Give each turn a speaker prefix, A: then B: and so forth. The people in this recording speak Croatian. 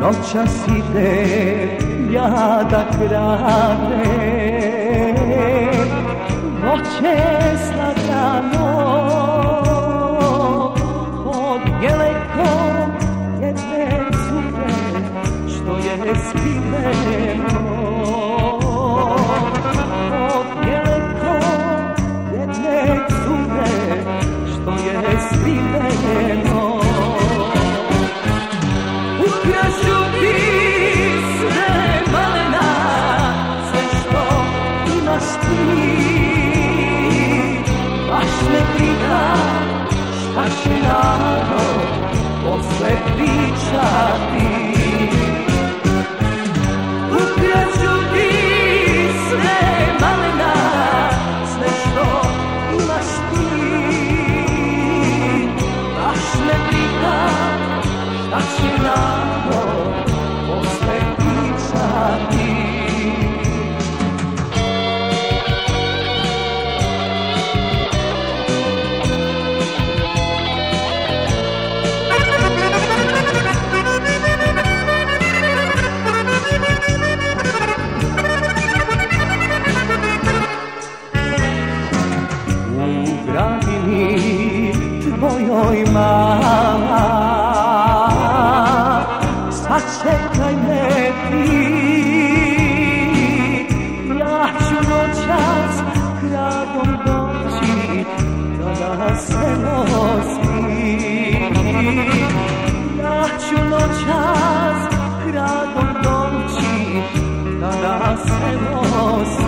A: Noćas ide ljada krade. Noće slagano Pod jelekom jedne cure Što je spiveno spiveno Ukrašu ti sve malena, što imaš. Baš me posle. Tvojoj mama Sačekaj me ti Ja ću noćas gradom doći Kada se nosi Ja ću noćas gradom doći Kada se nosi